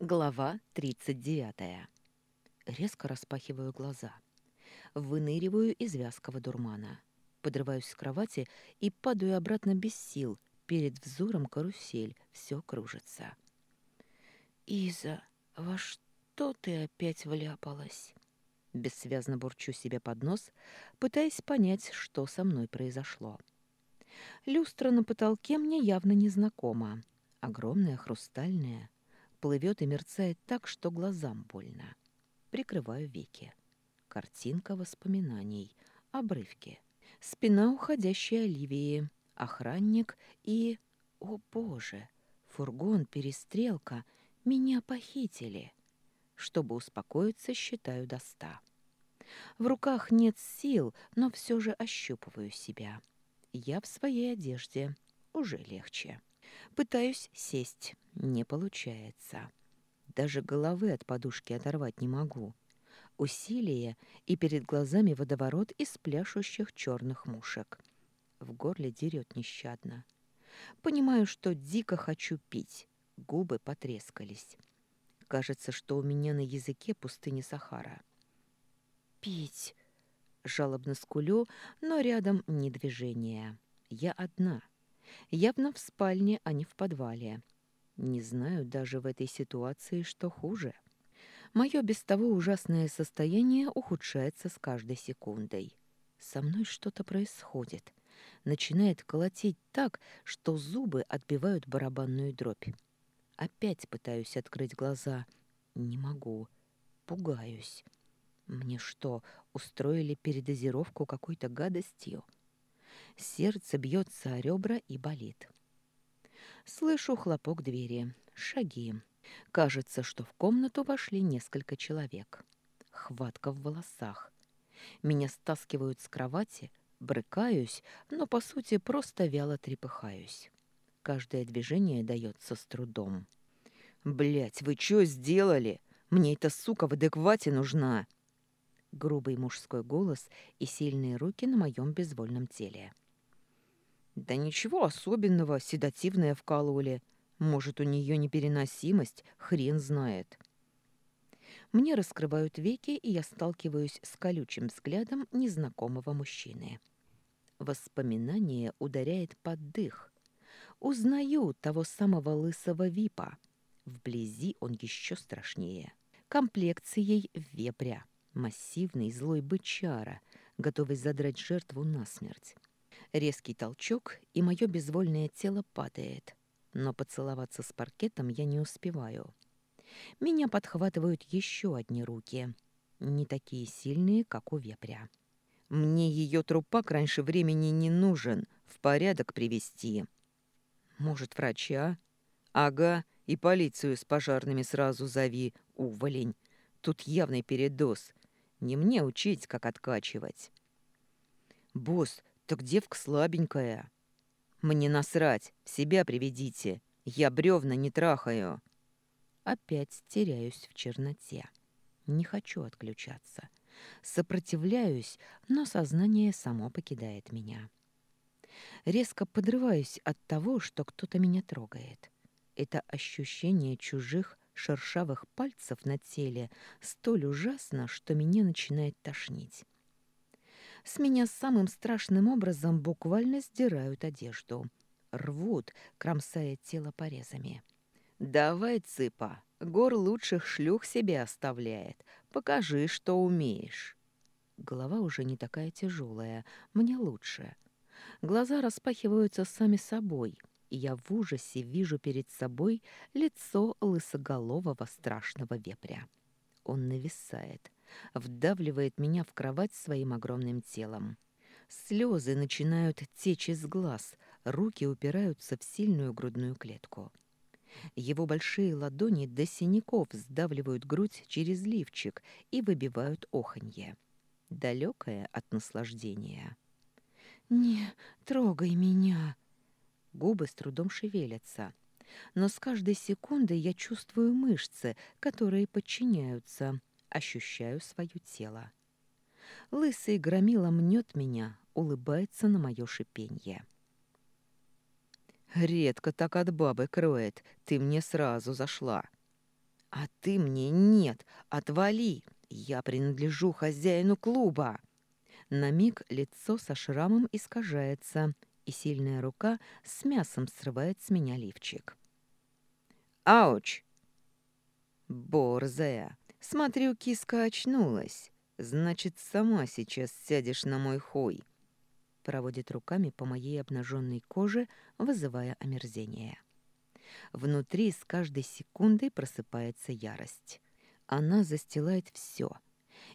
Глава 39. Резко распахиваю глаза. Выныриваю из вязкого дурмана. Подрываюсь с кровати и падаю обратно без сил. Перед взором карусель. Все кружится. «Иза, во что ты опять вляпалась?» Бессвязно бурчу себе под нос, пытаясь понять, что со мной произошло. Люстра на потолке мне явно незнакома. Огромная, хрустальная — плывет и мерцает так, что глазам больно. Прикрываю веки. Картинка воспоминаний, обрывки. Спина уходящей Оливии, охранник и... О, Боже! Фургон, перестрелка. Меня похитили. Чтобы успокоиться, считаю до ста. В руках нет сил, но все же ощупываю себя. Я в своей одежде. Уже легче. Пытаюсь сесть. Не получается. Даже головы от подушки оторвать не могу. Усилие, и перед глазами водоворот из пляшущих черных мушек. В горле дерет нещадно. Понимаю, что дико хочу пить. Губы потрескались. Кажется, что у меня на языке пустыня Сахара. «Пить!» Жалобно скулю, но рядом ни движения. Я одна. Явно в спальне, а не в подвале. Не знаю даже в этой ситуации, что хуже. Мое без того ужасное состояние ухудшается с каждой секундой. Со мной что-то происходит. Начинает колотить так, что зубы отбивают барабанную дробь. Опять пытаюсь открыть глаза. Не могу. Пугаюсь. Мне что, устроили передозировку какой-то гадостью? Сердце бьется о ребра и болит. Слышу хлопок двери, шаги. Кажется, что в комнату вошли несколько человек. Хватка в волосах. Меня стаскивают с кровати, брыкаюсь, но, по сути, просто вяло трепыхаюсь. Каждое движение дается с трудом. Блять, вы что сделали? Мне эта сука в адеквате нужна!» Грубый мужской голос и сильные руки на моем безвольном теле. Да ничего особенного, седативное вкалывали. Может, у нее непереносимость, хрен знает. Мне раскрывают веки, и я сталкиваюсь с колючим взглядом незнакомого мужчины. Воспоминание ударяет под дых. Узнаю того самого лысого випа. Вблизи он еще страшнее. Комплекцией вепря. Массивный злой бычара, готовый задрать жертву насмерть. Резкий толчок, и мое безвольное тело падает. Но поцеловаться с паркетом я не успеваю. Меня подхватывают еще одни руки. Не такие сильные, как у вепря. Мне ее трупак раньше времени не нужен. В порядок привести. Может, врача? Ага, и полицию с пожарными сразу зови, уволень. Тут явный передоз. Не мне учить, как откачивать. «Босс, так девка слабенькая. Мне насрать, себя приведите. Я бревна не трахаю. Опять теряюсь в черноте. Не хочу отключаться. Сопротивляюсь, но сознание само покидает меня. Резко подрываюсь от того, что кто-то меня трогает. Это ощущение чужих шершавых пальцев на теле столь ужасно, что меня начинает тошнить. С меня самым страшным образом буквально сдирают одежду. Рвут, кромсая тело порезами. «Давай, цыпа, гор лучших шлюх себе оставляет. Покажи, что умеешь». Голова уже не такая тяжелая, мне лучше. Глаза распахиваются сами собой, и я в ужасе вижу перед собой лицо лысоголового страшного вепря. Он нависает, вдавливает меня в кровать своим огромным телом. Слезы начинают течь из глаз, руки упираются в сильную грудную клетку. Его большие ладони до синяков сдавливают грудь через лифчик и выбивают оханье. Далекое от наслаждения. «Не трогай меня!» Губы с трудом шевелятся. Но с каждой секундой я чувствую мышцы, которые подчиняются, ощущаю свое тело. Лысый громила мнет меня, улыбается на мое шипенье. «Редко так от бабы кроет, ты мне сразу зашла». А ты мне нет, отвали. Я принадлежу хозяину клуба. На миг лицо со шрамом искажается, и сильная рука с мясом срывает с меня лифчик. Ауч! Борзая, смотрю, киска очнулась. Значит, сама сейчас сядешь на мой хуй. Проводит руками по моей обнаженной коже, вызывая омерзение. Внутри с каждой секундой просыпается ярость. Она застилает все,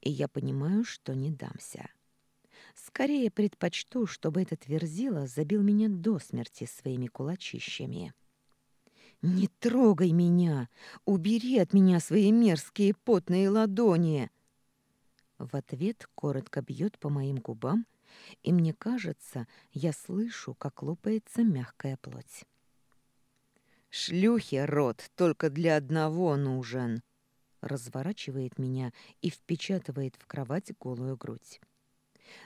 и я понимаю, что не дамся. Скорее предпочту, чтобы этот верзила забил меня до смерти своими кулачищами. «Не трогай меня! Убери от меня свои мерзкие потные ладони!» В ответ коротко бьет по моим губам, и мне кажется, я слышу, как лопается мягкая плоть. «Шлюхи рот только для одного нужен!» Разворачивает меня и впечатывает в кровать голую грудь.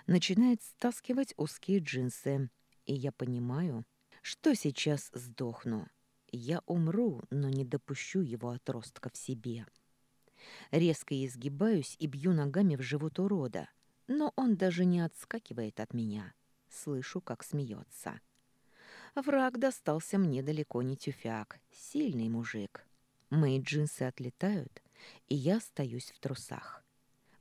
Начинает стаскивать узкие джинсы, и я понимаю, что сейчас сдохну. Я умру, но не допущу его отростка в себе. Резко изгибаюсь и бью ногами в живот урода, но он даже не отскакивает от меня. Слышу, как смеется. Враг достался мне далеко не тюфяк, сильный мужик. Мои джинсы отлетают, и я остаюсь в трусах.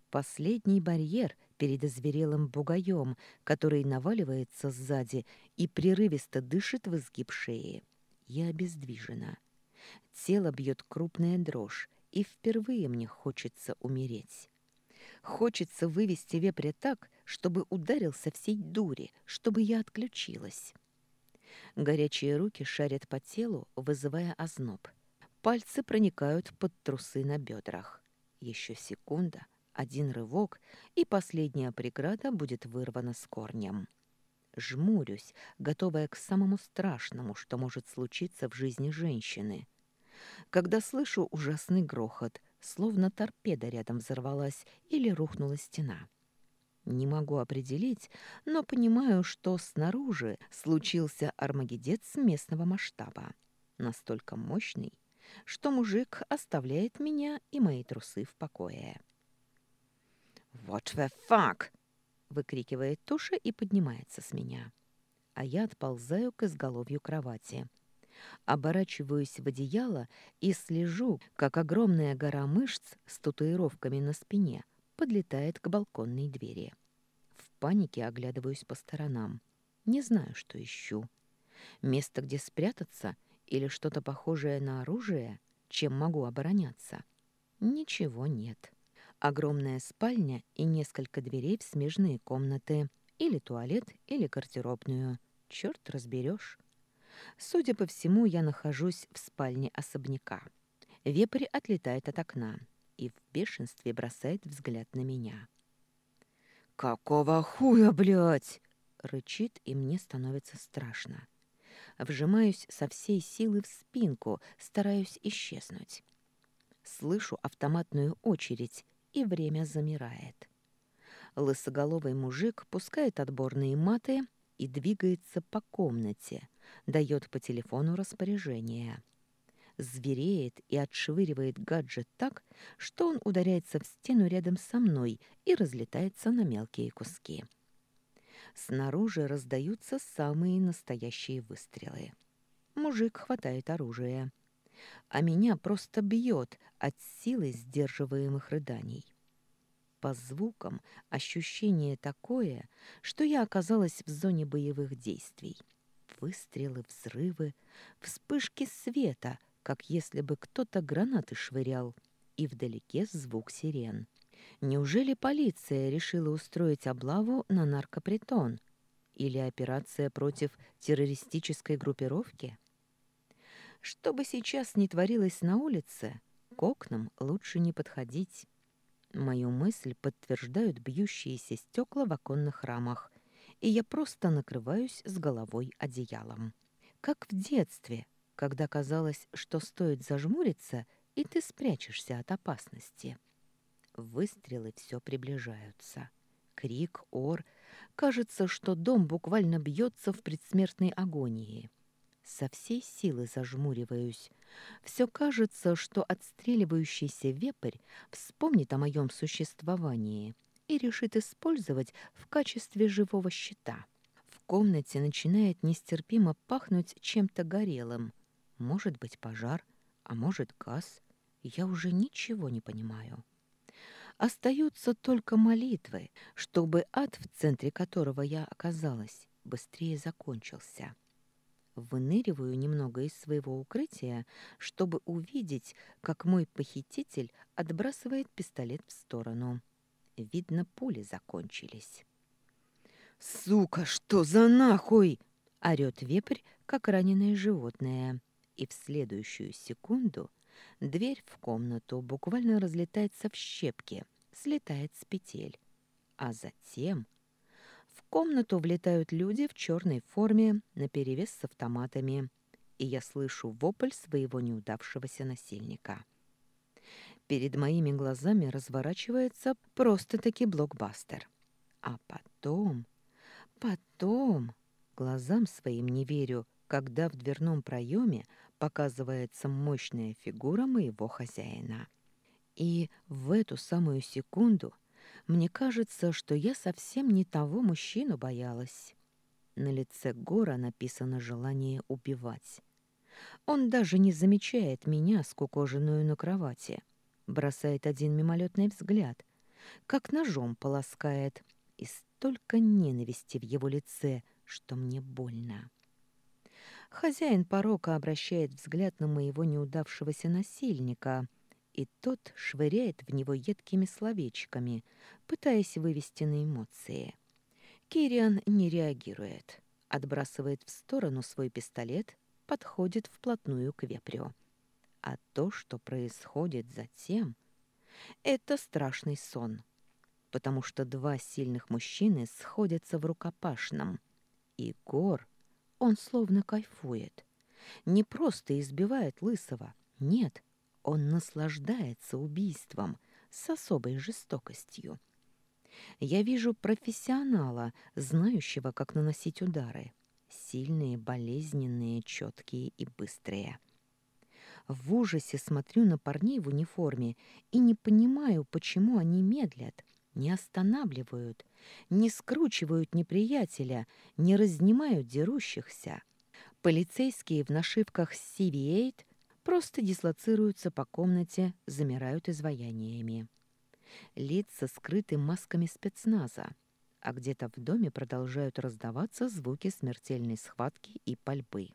Последний барьер перед озверелым бугаем, который наваливается сзади и прерывисто дышит в изгиб шеи. Я обездвижена. Тело бьет крупная дрожь, и впервые мне хочется умереть. Хочется вывести вепря так, чтобы ударил со всей дури, чтобы я отключилась. Горячие руки шарят по телу, вызывая озноб. Пальцы проникают под трусы на бедрах. Еще секунда, один рывок, и последняя преграда будет вырвана с корнем. Жмурюсь, готовая к самому страшному, что может случиться в жизни женщины. Когда слышу ужасный грохот, словно торпеда рядом взорвалась или рухнула стена. Не могу определить, но понимаю, что снаружи случился армагеддец местного масштаба. Настолько мощный, что мужик оставляет меня и мои трусы в покое. «What the fuck?» — выкрикивает Туша и поднимается с меня. А я отползаю к изголовью кровати. Оборачиваюсь в одеяло и слежу, как огромная гора мышц с татуировками на спине подлетает к балконной двери. В панике оглядываюсь по сторонам. Не знаю, что ищу. Место, где спрятаться, или что-то похожее на оружие, чем могу обороняться? Ничего нет огромная спальня и несколько дверей в смежные комнаты, или туалет, или гардеробную. Черт разберешь. Судя по всему, я нахожусь в спальне особняка. Вепрь отлетает от окна и в бешенстве бросает взгляд на меня. «Какого хуя, блядь?» — рычит, и мне становится страшно. Вжимаюсь со всей силы в спинку, стараюсь исчезнуть. Слышу автоматную очередь и время замирает. Лысоголовый мужик пускает отборные маты и двигается по комнате, дает по телефону распоряжение. Звереет и отшвыривает гаджет так, что он ударяется в стену рядом со мной и разлетается на мелкие куски. Снаружи раздаются самые настоящие выстрелы. Мужик хватает оружие а меня просто бьет от силы сдерживаемых рыданий. По звукам ощущение такое, что я оказалась в зоне боевых действий. Выстрелы, взрывы, вспышки света, как если бы кто-то гранаты швырял, и вдалеке звук сирен. Неужели полиция решила устроить облаву на наркопритон? Или операция против террористической группировки? Что бы сейчас ни творилось на улице, к окнам лучше не подходить. Мою мысль подтверждают бьющиеся стекла в оконных рамах, и я просто накрываюсь с головой одеялом. Как в детстве, когда казалось, что стоит зажмуриться, и ты спрячешься от опасности. Выстрелы все приближаются. Крик, ор. Кажется, что дом буквально бьется в предсмертной агонии. Со всей силы зажмуриваюсь. Все кажется, что отстреливающийся вепрь вспомнит о моем существовании и решит использовать в качестве живого щита. В комнате начинает нестерпимо пахнуть чем-то горелым. Может быть, пожар, а может, газ. Я уже ничего не понимаю. Остаются только молитвы, чтобы ад, в центре которого я оказалась, быстрее закончился. Выныриваю немного из своего укрытия, чтобы увидеть, как мой похититель отбрасывает пистолет в сторону. Видно, пули закончились. «Сука, что за нахуй?» — орёт вепрь, как раненое животное. И в следующую секунду дверь в комнату буквально разлетается в щепки, слетает с петель. А затем комнату влетают люди в черной форме, наперевес с автоматами, и я слышу вопль своего неудавшегося насильника. Перед моими глазами разворачивается просто-таки блокбастер. А потом, потом, глазам своим не верю, когда в дверном проеме показывается мощная фигура моего хозяина. И в эту самую секунду мне кажется, что я совсем не того мужчину боялась. На лице Гора написано желание убивать. Он даже не замечает меня, скукоженную на кровати. Бросает один мимолетный взгляд, как ножом полоскает, и столько ненависти в его лице, что мне больно. Хозяин порока обращает взгляд на моего неудавшегося насильника — и тот швыряет в него едкими словечками, пытаясь вывести на эмоции. Кириан не реагирует, отбрасывает в сторону свой пистолет, подходит вплотную к вепрю. А то, что происходит затем, это страшный сон, потому что два сильных мужчины сходятся в рукопашном, и Гор, он словно кайфует. Не просто избивает Лысого, нет — он наслаждается убийством с особой жестокостью. Я вижу профессионала, знающего, как наносить удары. Сильные, болезненные, четкие и быстрые. В ужасе смотрю на парней в униформе и не понимаю, почему они медлят, не останавливают, не скручивают неприятеля, не разнимают дерущихся. Полицейские в нашивках CV-8 просто дислоцируются по комнате, замирают изваяниями. Лица скрыты масками спецназа, а где-то в доме продолжают раздаваться звуки смертельной схватки и пальбы.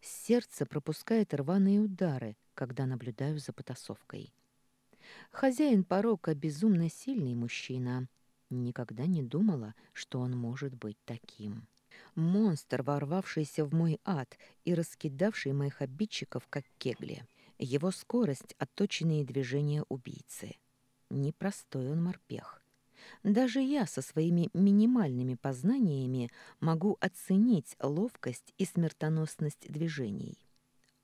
Сердце пропускает рваные удары, когда наблюдаю за потасовкой. Хозяин порока безумно сильный мужчина. Никогда не думала, что он может быть таким монстр, ворвавшийся в мой ад и раскидавший моих обидчиков, как кегли. Его скорость — отточенные движения убийцы. Непростой он морпех. Даже я со своими минимальными познаниями могу оценить ловкость и смертоносность движений.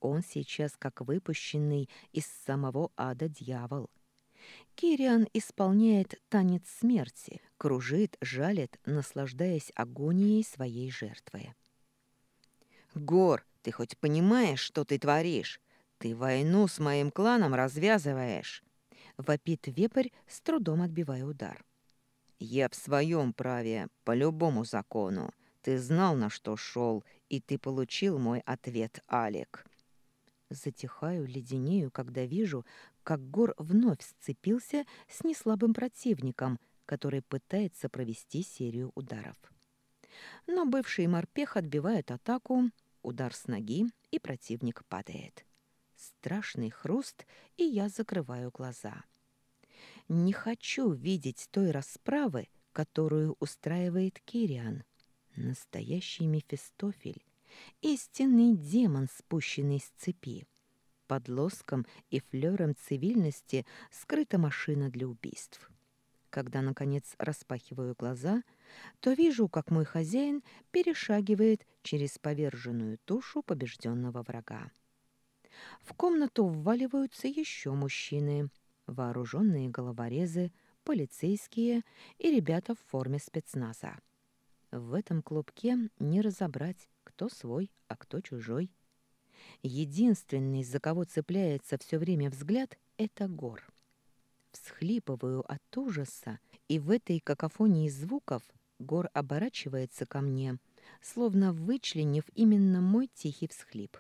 Он сейчас как выпущенный из самого ада дьявол — Кириан исполняет танец смерти, кружит, жалит, наслаждаясь агонией своей жертвы. «Гор, ты хоть понимаешь, что ты творишь? Ты войну с моим кланом развязываешь!» Вопит вепрь, с трудом отбивая удар. «Я в своем праве, по любому закону. Ты знал, на что шел, и ты получил мой ответ, Алик». Затихаю, леденею, когда вижу, как Гор вновь сцепился с неслабым противником, который пытается провести серию ударов. Но бывший морпех отбивает атаку, удар с ноги, и противник падает. Страшный хруст, и я закрываю глаза. Не хочу видеть той расправы, которую устраивает Кириан. Настоящий Мефистофель, истинный демон, спущенный с цепи. Под лоском и флером цивильности скрыта машина для убийств. Когда, наконец, распахиваю глаза, то вижу, как мой хозяин перешагивает через поверженную тушу побежденного врага. В комнату вваливаются еще мужчины, вооруженные головорезы, полицейские и ребята в форме спецназа. В этом клубке не разобрать, кто свой, а кто чужой. Единственный, за кого цепляется все время взгляд, — это гор. Всхлипываю от ужаса, и в этой какофонии звуков гор оборачивается ко мне, словно вычленив именно мой тихий всхлип.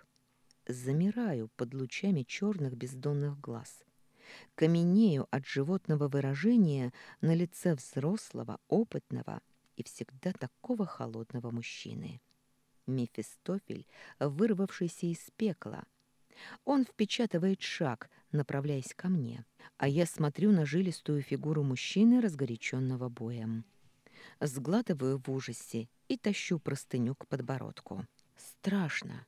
Замираю под лучами черных бездонных глаз. Каменею от животного выражения на лице взрослого, опытного и всегда такого холодного мужчины. Мефистофель, вырвавшийся из пекла. Он впечатывает шаг, направляясь ко мне, а я смотрю на жилистую фигуру мужчины, разгоряченного боем. Сглатываю в ужасе и тащу простыню к подбородку. Страшно.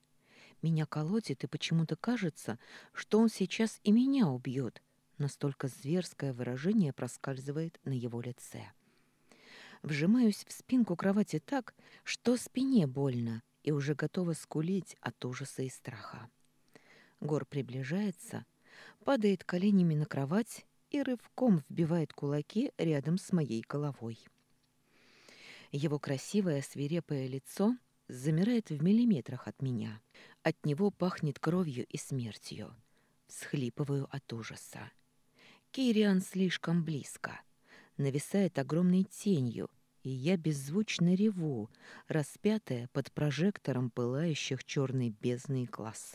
Меня колотит, и почему-то кажется, что он сейчас и меня убьет. Настолько зверское выражение проскальзывает на его лице. Вжимаюсь в спинку кровати так, что спине больно, и уже готова скулить от ужаса и страха. Гор приближается, падает коленями на кровать и рывком вбивает кулаки рядом с моей головой. Его красивое свирепое лицо замирает в миллиметрах от меня. От него пахнет кровью и смертью. Всхлипываю от ужаса. Кириан слишком близко. Нависает огромной тенью, и я беззвучно реву, распятая под прожектором пылающих черной бездной глаз.